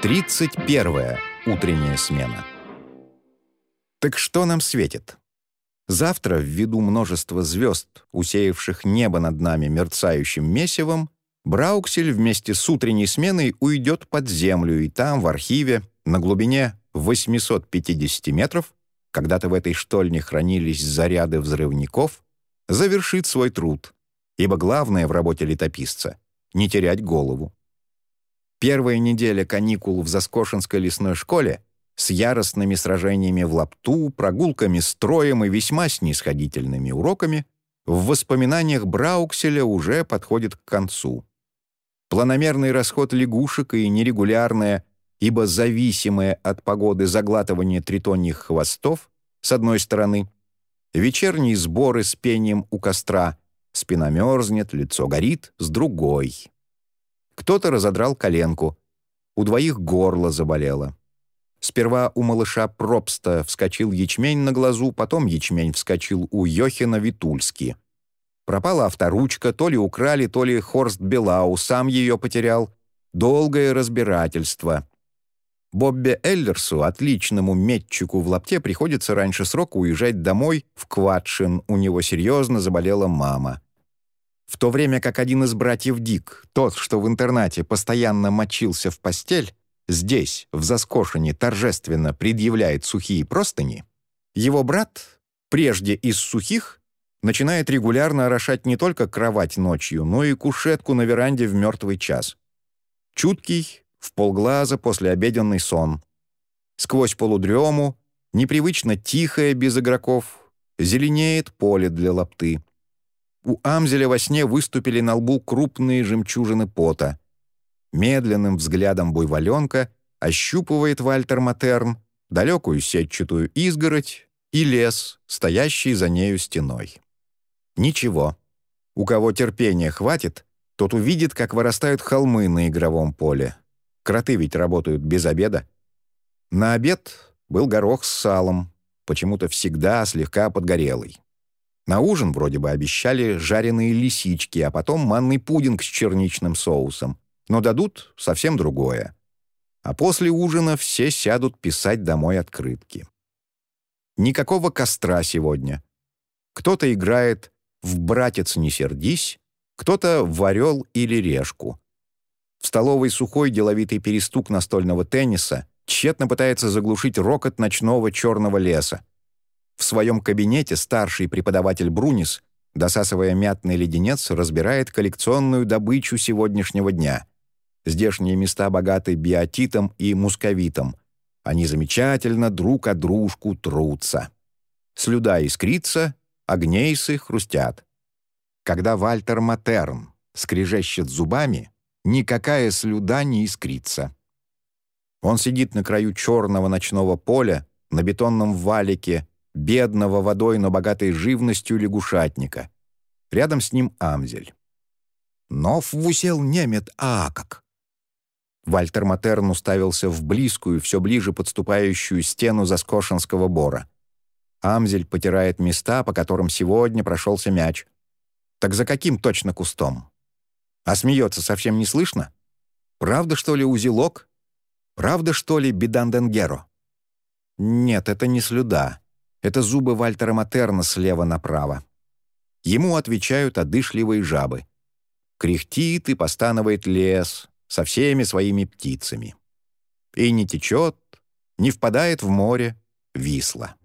31. Утренняя смена. Так что нам светит? Завтра, ввиду множества звезд, усеявших небо над нами мерцающим месивом, Брауксель вместе с утренней сменой уйдет под землю, и там, в архиве, на глубине 850 метров, когда-то в этой штольне хранились заряды взрывников, завершит свой труд, ибо главное в работе летописца — не терять голову. Первая неделя каникул в Заскошинской лесной школе с яростными сражениями в лапту, прогулками строем и весьма снисходительными уроками в воспоминаниях Браукселя уже подходит к концу. Планомерный расход лягушек и нерегулярное, ибо зависимое от погоды заглатывание тритоньих хвостов, с одной стороны, вечерние сборы с пением у костра, спина мерзнет, лицо горит, с другой. Кто-то разодрал коленку. У двоих горло заболело. Сперва у малыша Пробста вскочил ячмень на глазу, потом ячмень вскочил у Йохина Витульски. Пропала авторучка, то ли украли, то ли Хорст Белау сам ее потерял. Долгое разбирательство. Бобби Эллерсу, отличному метчику в лапте, приходится раньше срока уезжать домой в Кватшин. У него серьезно заболела мама. В то время как один из братьев Дик, тот, что в интернате постоянно мочился в постель, здесь, в Заскошине, торжественно предъявляет сухие простыни, его брат, прежде из сухих, начинает регулярно орошать не только кровать ночью, но и кушетку на веранде в мертвый час. Чуткий, в полглаза послеобеденный сон. Сквозь полудрему, непривычно тихое без игроков, зеленеет поле для лапты. У Амзеля во сне выступили на лбу крупные жемчужины пота. Медленным взглядом буйволенка ощупывает Вальтер Матерн далекую сетчатую изгородь и лес, стоящий за нею стеной. Ничего. У кого терпения хватит, тот увидит, как вырастают холмы на игровом поле. Кроты ведь работают без обеда. На обед был горох с салом, почему-то всегда слегка подгорелый. На ужин вроде бы обещали жареные лисички, а потом манный пудинг с черничным соусом. Но дадут совсем другое. А после ужина все сядут писать домой открытки. Никакого костра сегодня. Кто-то играет в «Братец, не сердись», кто-то в «Орел» или «Решку». В столовой сухой деловитый перестук настольного тенниса тщетно пытается заглушить рокот ночного черного леса. В своем кабинете старший преподаватель Брунис, досасывая мятный леденец, разбирает коллекционную добычу сегодняшнего дня. Здешние места богаты биотитом и мусковитом. Они замечательно друг о дружку трутся. Слюда искрится, огнейсы хрустят. Когда Вальтер Матерн скрежещет зубами, никакая слюда не искрится. Он сидит на краю черного ночного поля, на бетонном валике, бедного водой, но богатой живностью лягушатника. Рядом с ним Амзель. «Нов вусел немет, а как!» Вальтер Матерн уставился в близкую, все ближе подступающую стену заскошенского бора. Амзель потирает места, по которым сегодня прошелся мяч. Так за каким точно кустом? А смеется совсем не слышно? Правда, что ли, узелок? Правда, что ли, беданденгеро? Нет, это не слюда. Это зубы Вальтера Матерна слева направо. Ему отвечают одышливые жабы. Кряхтит и постанывает лес со всеми своими птицами. И не течет, не впадает в море Висла.